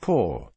poor.